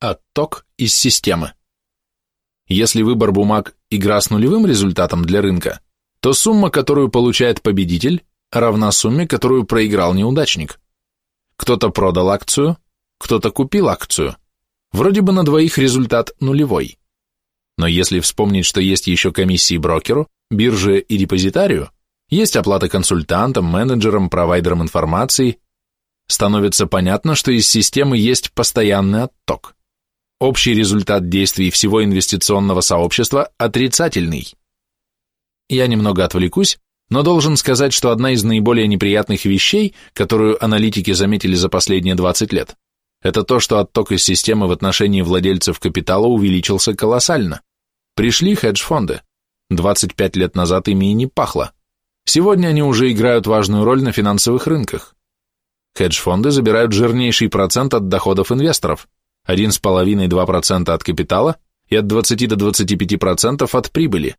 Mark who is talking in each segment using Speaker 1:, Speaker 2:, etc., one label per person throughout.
Speaker 1: Отток из системы. Если выбор бумаг – игра с нулевым результатом для рынка, то сумма, которую получает победитель, равна сумме, которую проиграл неудачник. Кто-то продал акцию, кто-то купил акцию. Вроде бы на двоих результат нулевой. Но если вспомнить, что есть еще комиссии брокеру, бирже и депозитарию, есть оплата консультантам, менеджерам, провайдерам информации, становится понятно, что из системы есть постоянный отток. Общий результат действий всего инвестиционного сообщества отрицательный. Я немного отвлекусь, но должен сказать, что одна из наиболее неприятных вещей, которую аналитики заметили за последние 20 лет, это то, что отток из системы в отношении владельцев капитала увеличился колоссально. Пришли хедж-фонды. 25 лет назад ими и не пахло. Сегодня они уже играют важную роль на финансовых рынках. Хедж-фонды забирают жирнейший процент от доходов инвесторов, 1,5-2% от капитала и от 20 до 25% от прибыли.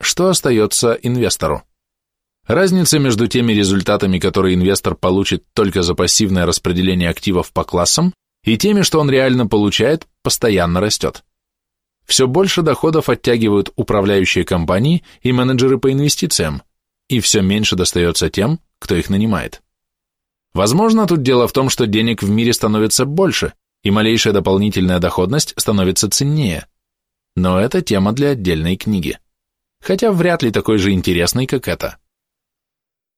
Speaker 1: Что остается инвестору? Разница между теми результатами, которые инвестор получит только за пассивное распределение активов по классам, и теми, что он реально получает, постоянно растет. Все больше доходов оттягивают управляющие компании и менеджеры по инвестициям, и все меньше достается тем, кто их нанимает. Возможно, тут дело в том, что денег в мире становится больше, и малейшая дополнительная доходность становится ценнее. Но это тема для отдельной книги. Хотя вряд ли такой же интересной, как эта.